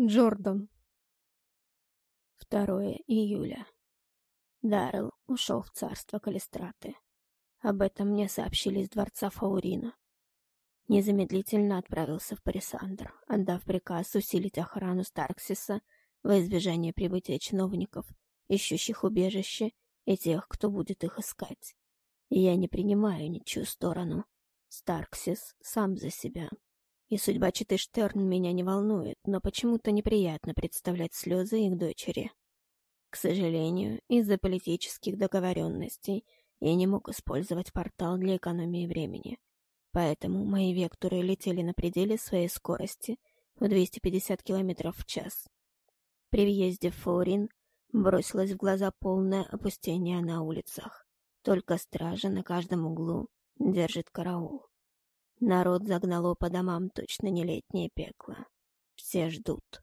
Джордан. 2 июля. Даррелл ушел в царство Калистраты. Об этом мне сообщили из дворца Фаурина. Незамедлительно отправился в Парисандр, отдав приказ усилить охрану Старксиса во избежание прибытия чиновников, ищущих убежище, и тех, кто будет их искать. И я не принимаю ничью сторону. Старксис сам за себя. И судьба Читы Штерн меня не волнует, но почему-то неприятно представлять слезы их дочери. К сожалению, из-за политических договоренностей я не мог использовать портал для экономии времени. Поэтому мои векторы летели на пределе своей скорости в 250 км в час. При въезде в Фаурин бросилось в глаза полное опустение на улицах. Только стража на каждом углу держит караул. Народ загнало по домам точно не летнее пекло. Все ждут.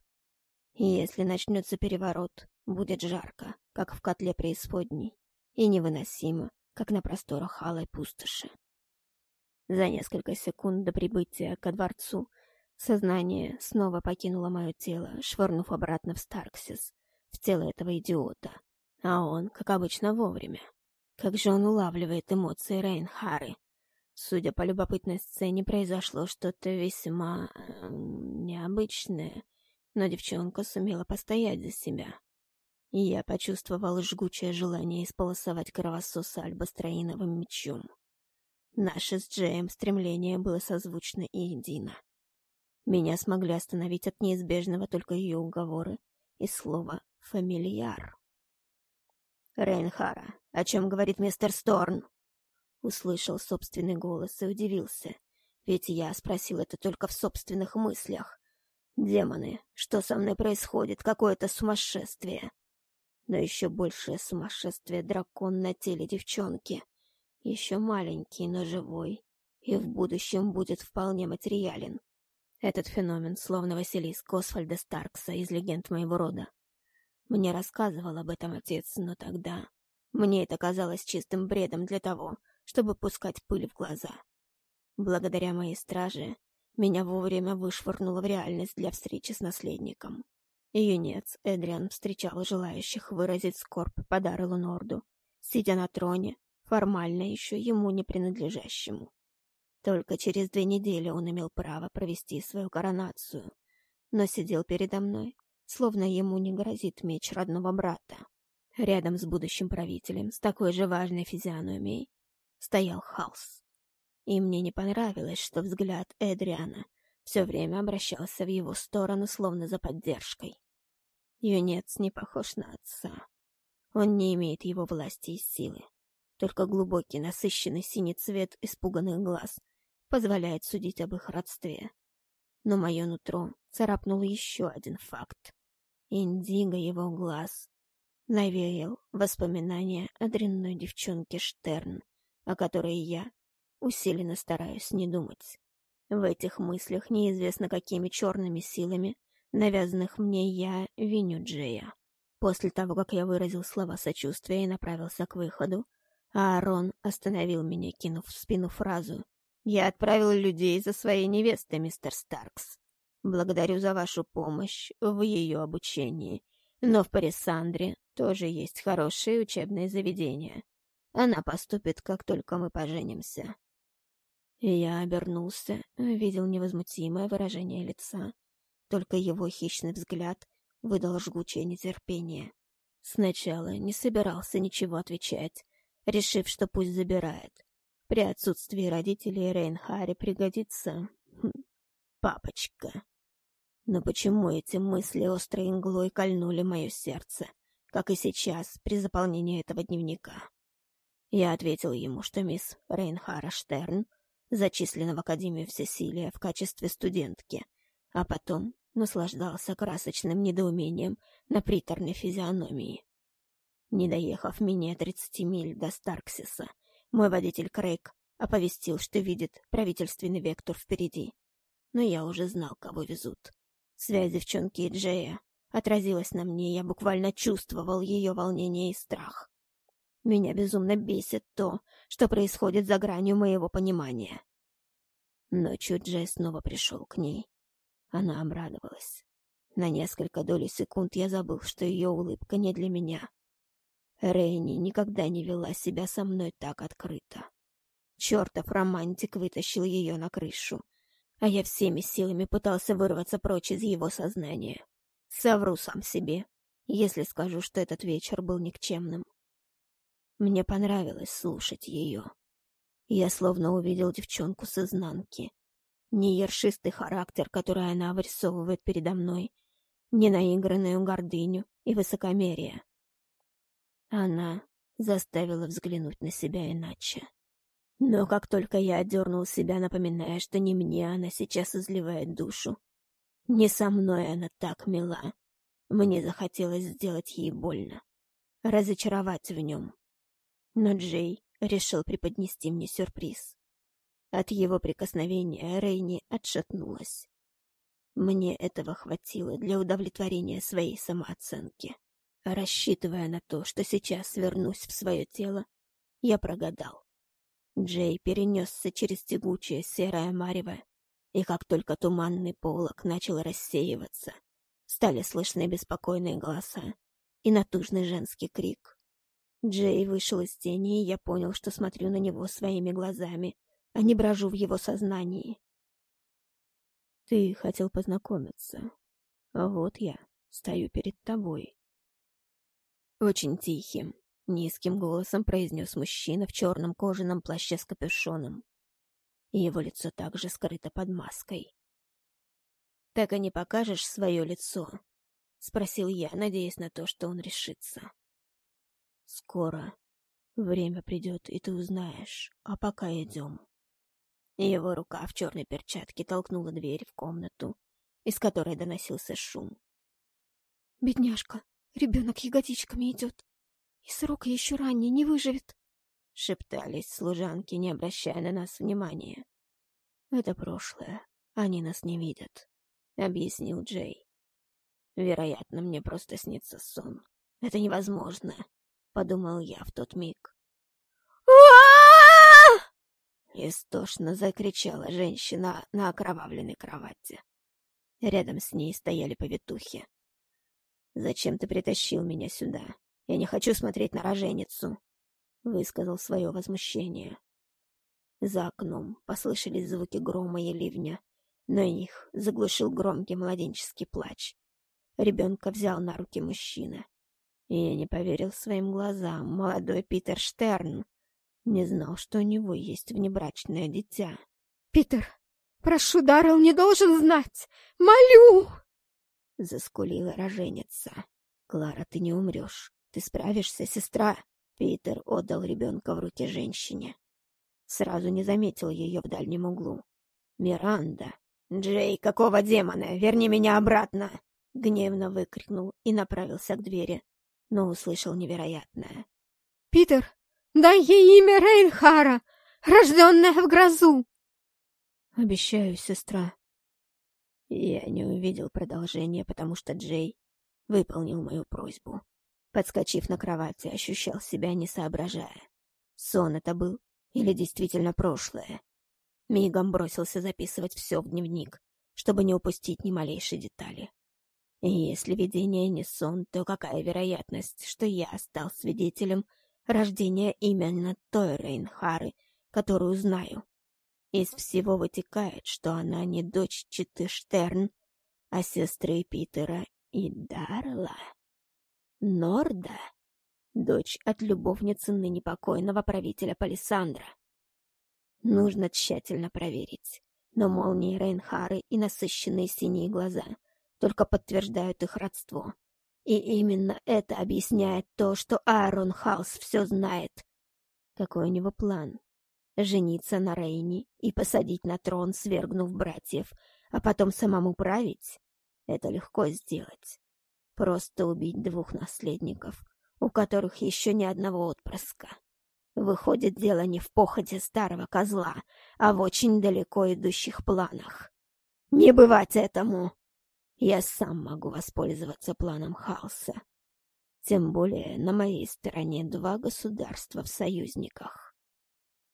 И если начнется переворот, будет жарко, как в котле преисподней, и невыносимо, как на просторах алой пустоши. За несколько секунд до прибытия ко дворцу сознание снова покинуло мое тело, швырнув обратно в Старксис, в тело этого идиота. А он, как обычно, вовремя. Как же он улавливает эмоции Рейнхары, Судя по любопытной сцене, произошло что-то весьма э, необычное, но девчонка сумела постоять за себя. И я почувствовал жгучее желание исполосовать кровососа альбастроиновым мечом. Наше с Джеем стремление было созвучно и едино. Меня смогли остановить от неизбежного только ее уговоры и слово «фамильяр». «Рейнхара, о чем говорит мистер Сторн?» Услышал собственный голос и удивился, ведь я спросил это только в собственных мыслях. Демоны, что со мной происходит? Какое-то сумасшествие. Но еще большее сумасшествие дракон на теле девчонки. Еще маленький, но живой. И в будущем будет вполне материален. Этот феномен, словно Василиск Освальда Старкса из легенд моего рода. Мне рассказывал об этом отец, но тогда... Мне это казалось чистым бредом для того, чтобы пускать пыль в глаза. Благодаря моей страже меня вовремя вышвырнуло в реальность для встречи с наследником. Юнец Эдриан встречал желающих выразить скорбь по Даррелу Норду, сидя на троне, формально еще ему не принадлежащему. Только через две недели он имел право провести свою коронацию, но сидел передо мной, словно ему не грозит меч родного брата. Рядом с будущим правителем, с такой же важной физиономией, стоял Халс. И мне не понравилось, что взгляд Эдриана все время обращался в его сторону, словно за поддержкой. Юнец не похож на отца. Он не имеет его власти и силы. Только глубокий, насыщенный синий цвет испуганных глаз позволяет судить об их родстве. Но мое нутро царапнул еще один факт. Индиго его глаз навеял воспоминания о дрянной девчонке Штерн, о которой я усиленно стараюсь не думать. В этих мыслях неизвестно какими черными силами, навязанных мне я, виню Джея. После того, как я выразил слова сочувствия и направился к выходу, Аарон остановил меня, кинув в спину фразу «Я отправил людей за своей невестой, мистер Старкс. Благодарю за вашу помощь в ее обучении, но в Парисандре тоже есть хорошие учебные заведения. Она поступит, как только мы поженимся. Я обернулся, видел невозмутимое выражение лица. Только его хищный взгляд выдал жгучее нетерпение. Сначала не собирался ничего отвечать, решив, что пусть забирает. При отсутствии родителей Рейнхаре пригодится... Хм, папочка. Но почему эти мысли острой иглой кольнули мое сердце, как и сейчас при заполнении этого дневника? Я ответил ему, что мисс Рейнхара Штерн зачислена в Академию Всесилия в качестве студентки, а потом наслаждался красочным недоумением на приторной физиономии. Не доехав менее тридцати миль до Старксиса, мой водитель Крейг оповестил, что видит правительственный вектор впереди. Но я уже знал, кого везут. Связь девчонки и Джея отразилась на мне, я буквально чувствовал ее волнение и страх. Меня безумно бесит то, что происходит за гранью моего понимания. Ночью Джей снова пришел к ней. Она обрадовалась. На несколько долей секунд я забыл, что ее улыбка не для меня. Рейни никогда не вела себя со мной так открыто. Чертов романтик вытащил ее на крышу, а я всеми силами пытался вырваться прочь из его сознания. Совру сам себе, если скажу, что этот вечер был никчемным. Мне понравилось слушать ее. Я словно увидел девчонку с изнанки. Не ершистый характер, который она вырисовывает передо мной, не наигранную гордыню и высокомерие. Она заставила взглянуть на себя иначе. Но как только я отдернул себя, напоминая, что не мне она сейчас изливает душу, не со мной она так мила, мне захотелось сделать ей больно, разочаровать в нем. Но Джей решил преподнести мне сюрприз. От его прикосновения Рейни отшатнулась. Мне этого хватило для удовлетворения своей самооценки. Рассчитывая на то, что сейчас вернусь в свое тело, я прогадал. Джей перенесся через тягучее серое марево, и как только туманный полог начал рассеиваться, стали слышны беспокойные голоса и натужный женский крик. Джей вышел из тени, и я понял, что смотрю на него своими глазами, а не брожу в его сознании. «Ты хотел познакомиться, а вот я стою перед тобой». Очень тихим, Низким голосом произнес мужчина в черном кожаном плаще с капюшоном. Его лицо также скрыто под маской. «Так и не покажешь свое лицо?» — спросил я, надеясь на то, что он решится. «Скоро. Время придет, и ты узнаешь. А пока идем». Его рука в черной перчатке толкнула дверь в комнату, из которой доносился шум. «Бедняжка, ребенок ягодичками идет», и срок еще ранее не выживет. Шептались служанки, не обращая на нас внимания. Это прошлое. Они нас не видят, объяснил Джей. Вероятно, мне просто снится сон. Это невозможно, подумал я в тот миг. Истошно закричала женщина на окровавленной кровати. Рядом с ней стояли повитухи. «Зачем ты притащил меня сюда?» Я не хочу смотреть на роженицу, — высказал свое возмущение. За окном послышались звуки грома и ливня, но их заглушил громкий младенческий плач. Ребенка взял на руки мужчина. И я не поверил своим глазам. Молодой Питер Штерн не знал, что у него есть внебрачное дитя. «Питер, прошу, Даррелл не должен знать! Молю!» Заскулила роженица. «Клара, ты не умрешь. Ты справишься, сестра?» Питер отдал ребенка в руки женщине. Сразу не заметил ее в дальнем углу. «Миранда!» «Джей, какого демона? Верни меня обратно!» Гневно выкрикнул и направился к двери, но услышал невероятное. «Питер, дай ей имя Рейнхара, рожденная в грозу!» «Обещаю, сестра». Я не увидел продолжения, потому что Джей выполнил мою просьбу. Подскочив на кровати, ощущал себя, не соображая. Сон это был или действительно прошлое? Мигом бросился записывать все в дневник, чтобы не упустить ни малейшей детали. Если видение не сон, то какая вероятность, что я стал свидетелем рождения именно той Рейнхары, которую знаю? Из всего вытекает, что она не дочь Читы Штерн, а сестры Питера и Дарла. Норда, дочь от любовницы ныне покойного правителя Палисандра. Нужно тщательно проверить, но молнии Рейнхары и насыщенные синие глаза только подтверждают их родство. И именно это объясняет то, что Аарон Хаус все знает. Какой у него план? Жениться на Рейне и посадить на трон, свергнув братьев, а потом самому править? Это легко сделать. Просто убить двух наследников, у которых еще ни одного отпрыска. Выходит, дело не в походе старого козла, а в очень далеко идущих планах. Не бывать этому! Я сам могу воспользоваться планом хаоса. Тем более на моей стороне два государства в союзниках.